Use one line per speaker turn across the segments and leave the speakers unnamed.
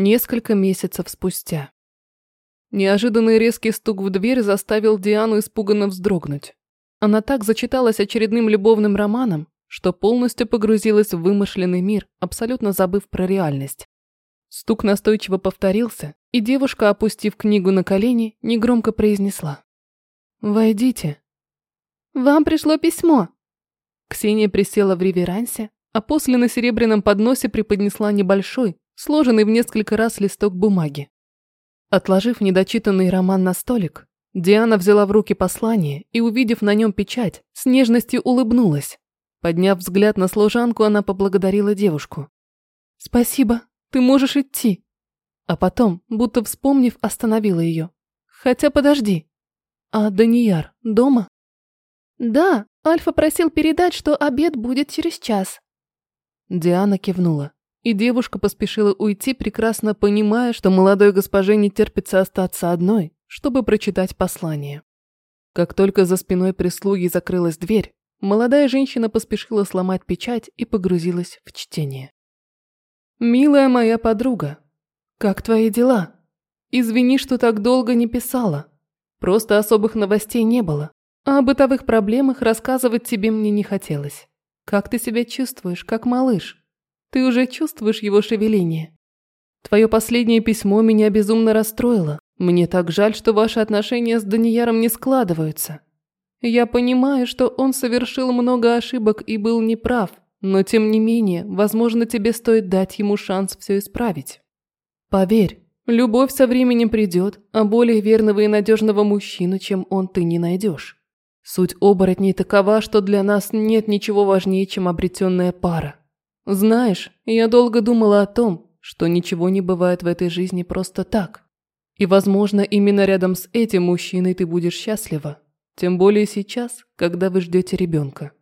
Несколько месяцев спустя. Неожиданный резкий стук в дверь заставил Диану испуганно вздрогнуть. Она так зачиталась очередным любовным романом, что полностью погрузилась в вымышленный мир, абсолютно забыв про реальность. Стук настойчиво повторился, и девушка, опустив книгу на колени, негромко произнесла. «Войдите».
«Вам пришло письмо».
Ксения присела в реверансе, а после на серебряном подносе преподнесла небольшой, сложенный в несколько раз листок бумаги. Отложив недочитанный роман на столик, Диана взяла в руки послание и, увидев на нем печать, с нежностью улыбнулась. Подняв взгляд на служанку, она поблагодарила девушку. «Спасибо, ты можешь идти». А потом, будто вспомнив, остановила ее. «Хотя подожди. А Данияр дома?»
«Да, Альфа просил передать, что обед будет через час».
Диана кивнула. И девушка поспешила уйти, прекрасно понимая, что молодой госпоже не терпится остаться одной, чтобы прочитать послание. Как только за спиной прислуги закрылась дверь, молодая женщина поспешила сломать печать и погрузилась в чтение. «Милая моя подруга, как твои дела? Извини, что так долго не писала. Просто особых новостей не было, а о бытовых проблемах рассказывать тебе мне не хотелось. Как ты себя чувствуешь, как малыш?» Ты уже чувствуешь его шевеление. Твое последнее письмо меня безумно расстроило. Мне так жаль, что ваши отношения с Данияром не складываются. Я понимаю, что он совершил много ошибок и был неправ, но тем не менее, возможно, тебе стоит дать ему шанс все исправить. Поверь, любовь со временем придет, а более верного и надежного мужчину, чем он, ты не найдешь. Суть оборотней такова, что для нас нет ничего важнее, чем обретенная пара. Знаешь, я долго думала о том, что ничего не бывает в этой жизни просто так. И, возможно, именно рядом с этим мужчиной ты будешь счастлива. Тем более сейчас, когда вы ждете ребенка.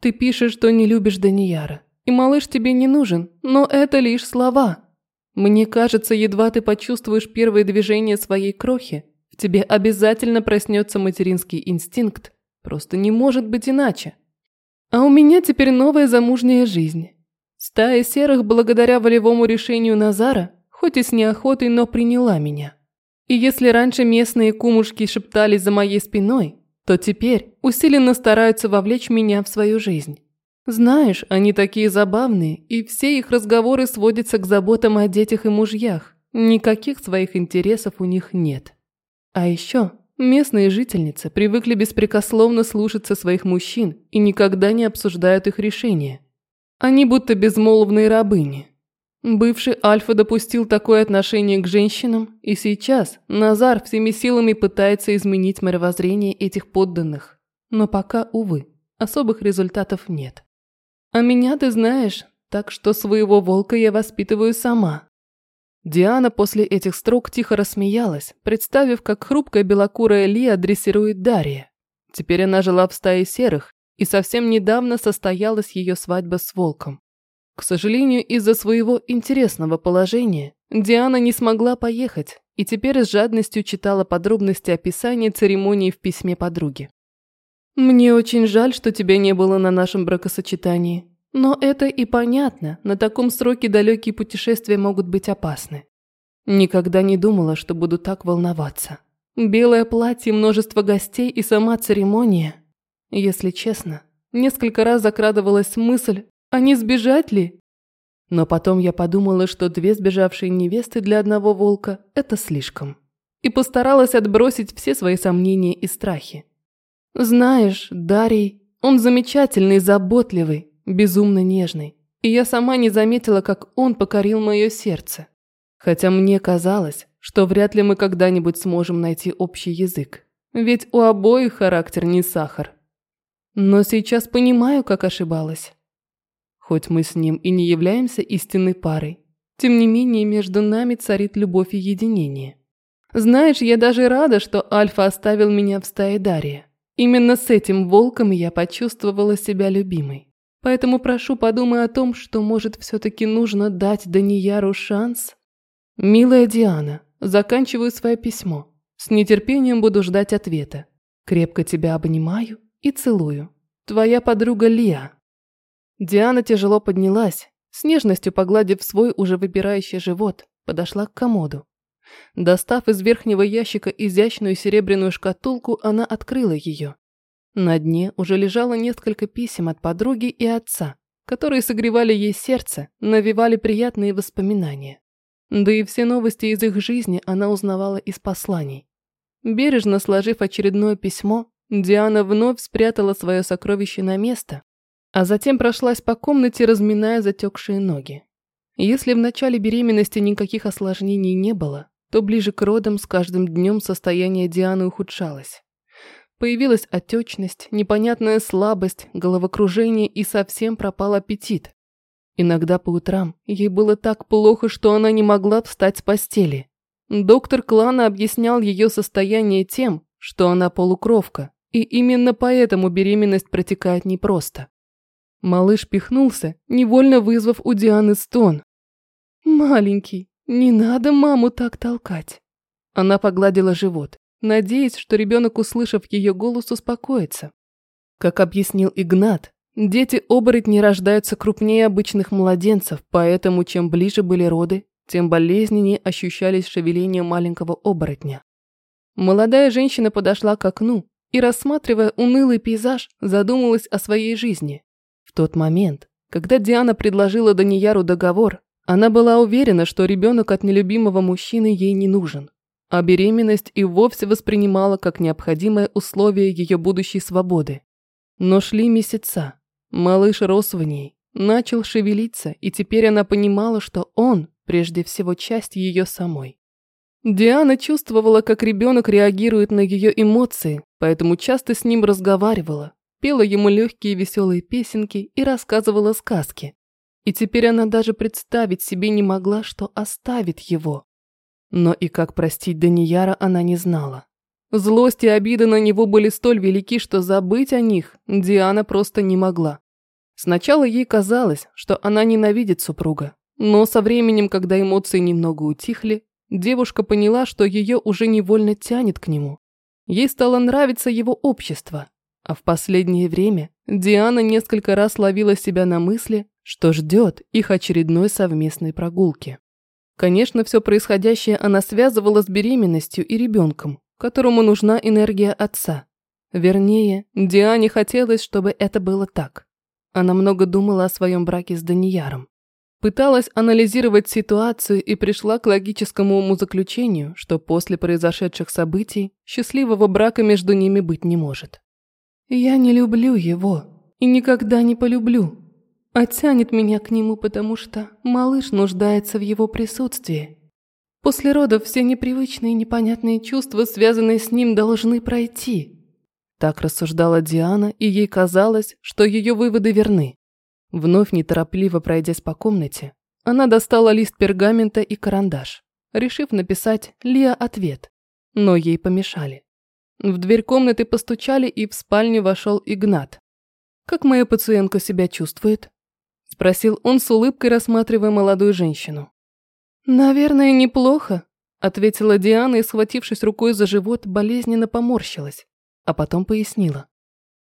Ты пишешь, что не любишь Данияра. И малыш тебе не нужен, но это лишь слова. Мне кажется, едва ты почувствуешь первые движения своей крохи, в тебе обязательно проснется материнский инстинкт. Просто не может быть иначе. А у меня теперь новая замужняя жизнь. Стая серых, благодаря волевому решению Назара, хоть и с неохотой, но приняла меня. И если раньше местные кумушки шептались за моей спиной, то теперь усиленно стараются вовлечь меня в свою жизнь. Знаешь, они такие забавные, и все их разговоры сводятся к заботам о детях и мужьях. Никаких своих интересов у них нет. А еще местные жительницы привыкли беспрекословно слушаться своих мужчин и никогда не обсуждают их решения. Они будто безмолвные рабыни. Бывший Альфа допустил такое отношение к женщинам, и сейчас Назар всеми силами пытается изменить мировоззрение этих подданных. Но пока, увы, особых результатов нет. А меня ты знаешь, так что своего волка я воспитываю сама. Диана после этих строк тихо рассмеялась, представив, как хрупкая белокурая Лия дрессирует Дарья. Теперь она жила в стае серых и совсем недавно состоялась ее свадьба с волком. К сожалению, из-за своего интересного положения Диана не смогла поехать и теперь с жадностью читала подробности описания церемонии в письме подруги. «Мне очень жаль, что тебя не было на нашем бракосочетании, но это и понятно, на таком сроке далекие путешествия могут быть опасны. Никогда не думала, что буду так волноваться. Белое платье, множество гостей и сама церемония – если честно, несколько раз закрадывалась мысль, а не сбежать ли? Но потом я подумала, что две сбежавшие невесты для одного волка – это слишком. И постаралась отбросить все свои сомнения и страхи. Знаешь, Дарий, он замечательный, заботливый, безумно нежный. И я сама не заметила, как он покорил мое сердце. Хотя мне казалось, что вряд ли мы когда-нибудь сможем найти общий язык. Ведь у обоих характер не сахар. Но сейчас понимаю, как ошибалась. Хоть мы с ним и не являемся истинной парой, тем не менее между нами царит любовь и единение. Знаешь, я даже рада, что Альфа оставил меня в стае Дарья. Именно с этим волком я почувствовала себя любимой. Поэтому прошу, подумай о том, что, может, все-таки нужно дать Данияру шанс. Милая Диана, заканчиваю свое письмо. С нетерпением буду ждать ответа. Крепко тебя обнимаю и целую. Твоя подруга Лия». Диана тяжело поднялась, с нежностью погладив свой уже выпирающий живот, подошла к комоду. Достав из верхнего ящика изящную серебряную шкатулку, она открыла ее. На дне уже лежало несколько писем от подруги и отца, которые согревали ей сердце, навевали приятные воспоминания. Да и все новости из их жизни она узнавала из посланий. Бережно сложив очередное письмо, Диана вновь спрятала свое сокровище на место, а затем прошлась по комнате, разминая затекшие ноги. Если в начале беременности никаких осложнений не было, то ближе к родам с каждым днем состояние Дианы ухудшалось. Появилась отечность, непонятная слабость, головокружение и совсем пропал аппетит. Иногда по утрам ей было так плохо, что она не могла встать с постели. Доктор Клана объяснял ее состояние тем, что она полукровка, и именно поэтому беременность протекает непросто. Малыш пихнулся, невольно вызвав у Дианы стон. «Маленький, не надо маму так толкать». Она погладила живот надеясь, что ребенок, услышав ее голос, успокоится. Как объяснил Игнат, дети-оборотни рождаются крупнее обычных младенцев, поэтому чем ближе были роды, тем болезненнее ощущались шевеления маленького оборотня. Молодая женщина подошла к окну и, рассматривая унылый пейзаж, задумалась о своей жизни. В тот момент, когда Диана предложила Данияру договор, она была уверена, что ребенок от нелюбимого мужчины ей не нужен а беременность и вовсе воспринимала как необходимое условие ее будущей свободы. Но шли месяца. Малыш рос в ней, начал шевелиться, и теперь она понимала, что он, прежде всего, часть ее самой. Диана чувствовала, как ребенок реагирует на ее эмоции, поэтому часто с ним разговаривала, пела ему легкие веселые песенки и рассказывала сказки. И теперь она даже представить себе не могла, что оставит его. Но и как простить Данияра она не знала. Злость и обида на него были столь велики, что забыть о них Диана просто не могла. Сначала ей казалось, что она ненавидит супруга, но со временем, когда эмоции немного утихли, девушка поняла, что ее уже невольно тянет к нему. Ей стало нравиться его общество, а в последнее время Диана несколько раз ловила себя на мысли, что ждет их очередной совместной прогулки. Конечно, все происходящее она связывала с беременностью и ребенком, которому нужна энергия отца. Вернее, Диане хотелось, чтобы это было так. Она много думала о своем браке с Данияром. Пыталась анализировать ситуацию и пришла к логическому умозаключению, что после произошедших событий счастливого брака между ними быть не может. «Я не люблю его и никогда не полюблю», а тянет меня к нему, потому что малыш нуждается в его присутствии. После родов все непривычные и непонятные чувства, связанные с ним, должны пройти. Так рассуждала Диана, и ей казалось, что ее выводы верны. Вновь неторопливо пройдясь по комнате, она достала лист пергамента и карандаш, решив написать Лия ответ, но ей помешали. В дверь комнаты постучали, и в спальню вошел Игнат. «Как моя пациентка себя чувствует?» – спросил он с улыбкой, рассматривая молодую женщину. «Наверное, неплохо», – ответила Диана и, схватившись рукой за живот, болезненно поморщилась, а потом пояснила.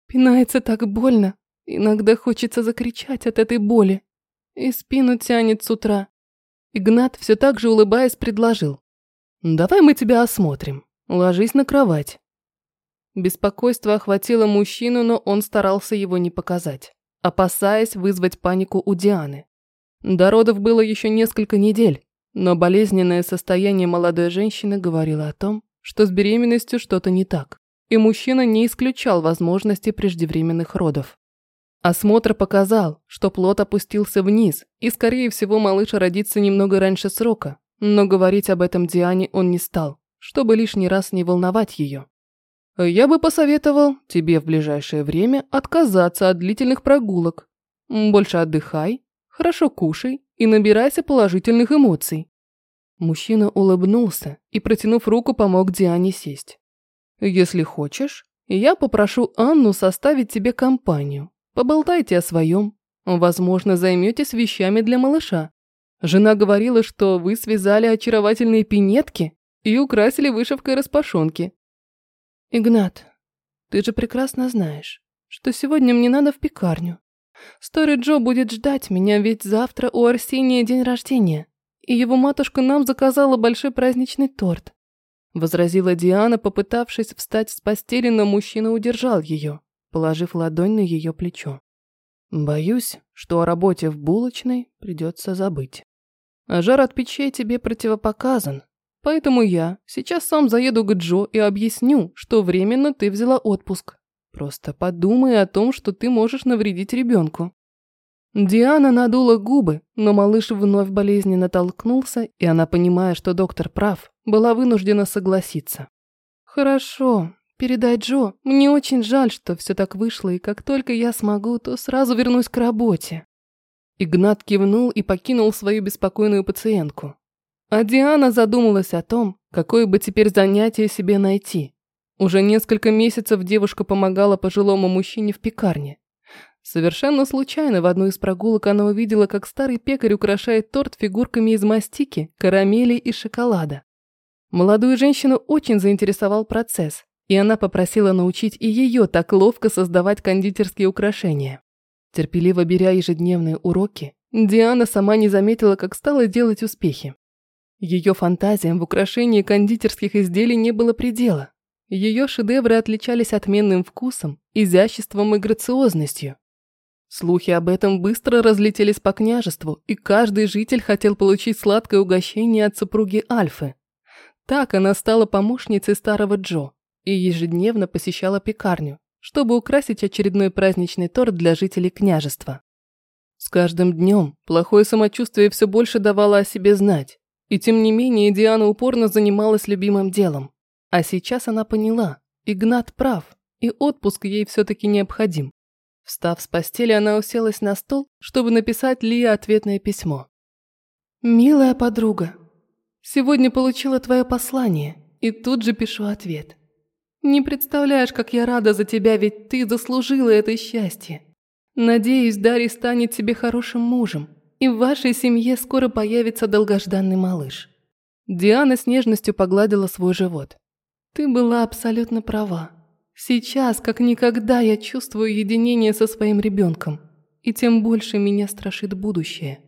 «Пинается так больно, иногда хочется закричать от этой боли, и спину тянет с утра». Игнат, все так же улыбаясь, предложил. «Давай мы тебя осмотрим. Ложись на кровать». Беспокойство охватило мужчину, но он старался его не показать опасаясь вызвать панику у Дианы. До родов было еще несколько недель, но болезненное состояние молодой женщины говорило о том, что с беременностью что-то не так, и мужчина не исключал возможности преждевременных родов. Осмотр показал, что плод опустился вниз, и, скорее всего, малыш родится немного раньше срока, но говорить об этом Диане он не стал, чтобы лишний раз не волновать ее. Я бы посоветовал тебе в ближайшее время отказаться от длительных прогулок. Больше отдыхай, хорошо кушай и набирайся положительных эмоций. Мужчина улыбнулся и, протянув руку, помог Диане сесть. Если хочешь, я попрошу Анну составить тебе компанию. Поболтайте о своем. Возможно, займетесь вещами для малыша. Жена говорила, что вы связали очаровательные пинетки и украсили вышивкой распашонки. «Игнат, ты же прекрасно знаешь, что сегодня мне надо в пекарню. Старый Джо будет ждать меня, ведь завтра у Арсения день рождения. и его матушка нам заказала большой праздничный торт. Возразила Диана, попытавшись встать с постели, но мужчина удержал ее, положив ладонь на ее плечо. Боюсь, что о работе в булочной придется забыть. А жар от печей тебе противопоказан, поэтому я сейчас сам заеду к Джо и объясню, что временно ты взяла отпуск. Просто подумай о том, что ты можешь навредить ребенку. Диана надула губы, но малыш вновь болезненно толкнулся, и она, понимая, что доктор прав, была вынуждена согласиться. «Хорошо, передай Джо, мне очень жаль, что все так вышло, и как только я смогу, то сразу вернусь к работе». Игнат кивнул и покинул свою беспокойную пациентку. А Диана задумалась о том, какое бы теперь занятие себе найти. Уже несколько месяцев девушка помогала пожилому мужчине в пекарне. Совершенно случайно в одну из прогулок она увидела, как старый пекарь украшает торт фигурками из мастики, карамели и шоколада. Молодую женщину очень заинтересовал процесс, и она попросила научить и ее так ловко создавать кондитерские украшения. Терпеливо беря ежедневные уроки, Диана сама не заметила, как стала делать успехи. Ее фантазиям в украшении кондитерских изделий не было предела. Ее шедевры отличались отменным вкусом, изяществом и грациозностью. Слухи об этом быстро разлетелись по княжеству, и каждый житель хотел получить сладкое угощение от супруги Альфы. Так она стала помощницей старого Джо и ежедневно посещала пекарню, чтобы украсить очередной праздничный торт для жителей княжества. С каждым днем плохое самочувствие все больше давало о себе знать, и тем не менее Диана упорно занималась любимым делом. А сейчас она поняла, Игнат прав, и отпуск ей все-таки необходим. Встав с постели, она уселась на стол, чтобы написать Лии ответное письмо. «Милая подруга, сегодня получила твое послание, и тут же пишу ответ. Не представляешь, как я рада за тебя, ведь ты заслужила это счастье. Надеюсь, Дарий станет тебе хорошим мужем, и в вашей семье скоро появится долгожданный малыш». Диана с нежностью погладила свой живот. «Ты была абсолютно права. Сейчас, как никогда, я чувствую единение со своим ребенком, и тем больше меня страшит будущее.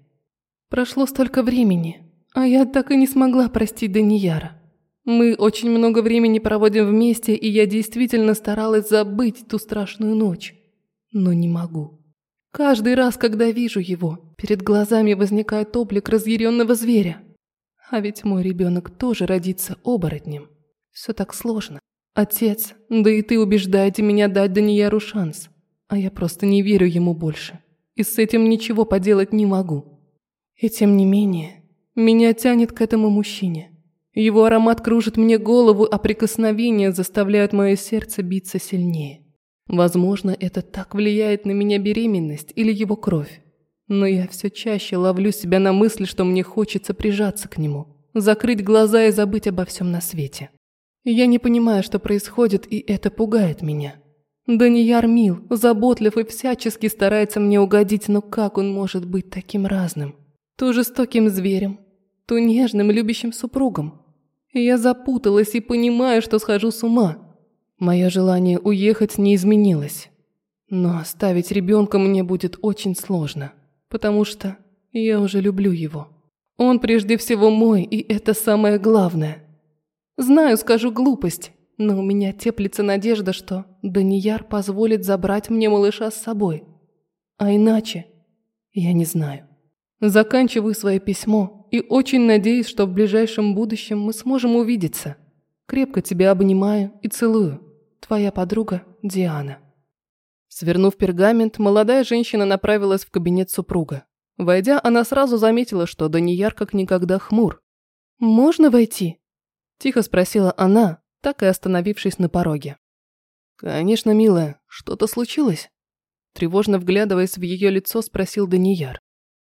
Прошло столько времени, а я так и не смогла простить Данияра. Мы очень много времени проводим вместе, и я действительно старалась забыть ту страшную ночь. Но не могу. Каждый раз, когда вижу его, перед глазами возникает облик разъяренного зверя. А ведь мой ребенок тоже родится оборотнем. Все так сложно. «Отец, да и ты убеждаете меня дать Данияру шанс, а я просто не верю ему больше, и с этим ничего поделать не могу. И тем не менее, меня тянет к этому мужчине. Его аромат кружит мне голову, а прикосновения заставляют мое сердце биться сильнее. Возможно, это так влияет на меня беременность или его кровь. Но я все чаще ловлю себя на мысли, что мне хочется прижаться к нему, закрыть глаза и забыть обо всем на свете. Я не понимаю, что происходит, и это пугает меня. Данияр мил, заботлив и всячески старается мне угодить, но как он может быть таким разным? То жестоким зверем, то нежным, любящим супругом. Я запуталась и понимаю, что схожу с ума. Мое желание уехать не изменилось. Но оставить ребенка мне будет очень сложно, потому что я уже люблю его. Он прежде всего мой, и это самое главное. Знаю, скажу глупость, но у меня теплится надежда, что Данияр позволит забрать мне малыша с собой. А иначе я не знаю. Заканчиваю свое письмо и очень надеюсь, что в ближайшем будущем мы сможем увидеться. Крепко тебя обнимаю и целую. Твоя подруга Диана. Свернув пергамент, молодая женщина направилась в кабинет супруга. Войдя, она сразу заметила, что Данияр как никогда хмур. «Можно войти?» Тихо спросила она, так и остановившись на пороге. «Конечно, милая, что-то случилось?» Тревожно вглядываясь в ее лицо, спросил Данияр.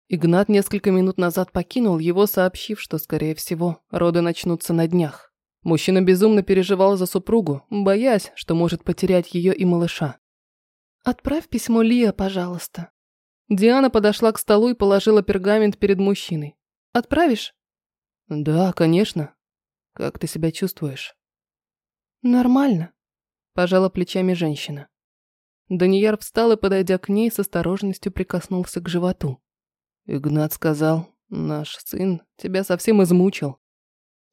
Игнат несколько минут назад покинул его, сообщив, что, скорее всего, роды начнутся на днях. Мужчина безумно переживал за супругу, боясь, что может потерять ее и малыша. «Отправь письмо Лия, пожалуйста». Диана подошла к столу и положила пергамент перед мужчиной. «Отправишь?» «Да, конечно. Как ты себя чувствуешь? Нормально, пожала плечами женщина. Данияр встал и, подойдя к ней, с осторожностью прикоснулся к животу. Игнат сказал, Наш сын тебя совсем измучил.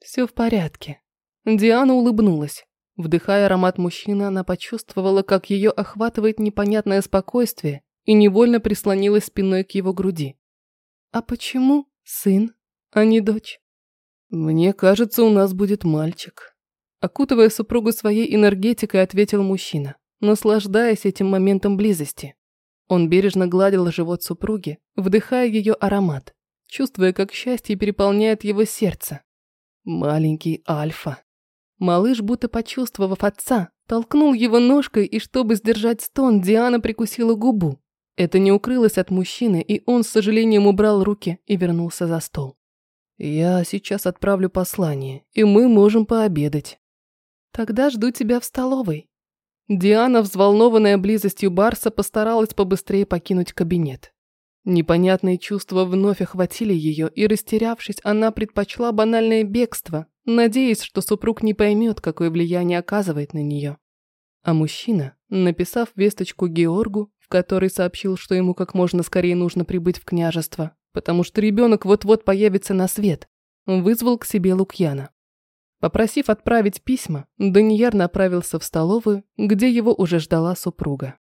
Все в порядке. Диана улыбнулась. Вдыхая аромат мужчины, она почувствовала, как ее охватывает непонятное спокойствие и невольно прислонилась спиной к его груди. «А почему сын, а не дочь?» «Мне кажется, у нас будет мальчик», Окутывая супругу своей энергетикой, ответил мужчина, наслаждаясь этим моментом близости. Он бережно гладил живот супруги, вдыхая ее аромат, чувствуя, как счастье переполняет его сердце. Маленький Альфа. Малыш, будто почувствовав отца, толкнул его ножкой, и чтобы сдержать стон, Диана прикусила губу. Это не укрылось от мужчины, и он с сожалением убрал руки и вернулся за стол. «Я сейчас отправлю послание, и мы можем пообедать». Тогда жду тебя в столовой. Диана, взволнованная близостью Барса, постаралась побыстрее покинуть кабинет. Непонятные чувства вновь охватили ее, и, растерявшись, она предпочла банальное бегство, надеясь, что супруг не поймет, какое влияние оказывает на нее. А мужчина, написав весточку Георгу, в которой сообщил, что ему как можно скорее нужно прибыть в княжество, потому что ребенок вот-вот появится на свет, вызвал к себе Лукьяна. Попросив отправить письма, Данияр направился в столовую, где его уже ждала супруга.